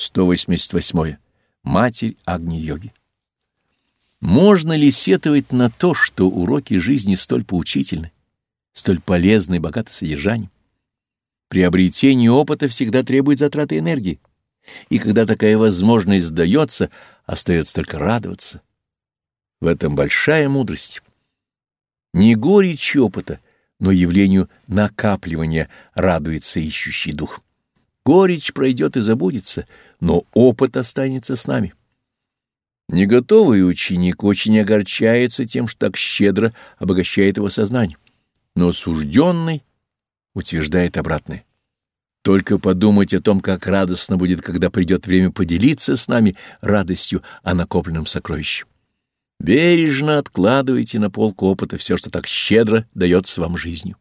188. Матерь Агни-йоги. Можно ли сетовать на то, что уроки жизни столь поучительны, столь полезны и богаты содержанием? Приобретение опыта всегда требует затраты энергии, и когда такая возможность дается, остается только радоваться. В этом большая мудрость. Не горечь опыта, но явлению накапливания радуется ищущий дух. Горечь пройдет и забудется, но опыт останется с нами. Неготовый ученик очень огорчается тем, что так щедро обогащает его сознание, но сужденный утверждает обратное. Только подумать о том, как радостно будет, когда придет время поделиться с нами радостью о накопленном сокровище. Бережно откладывайте на полку опыта все, что так щедро дается вам жизнью.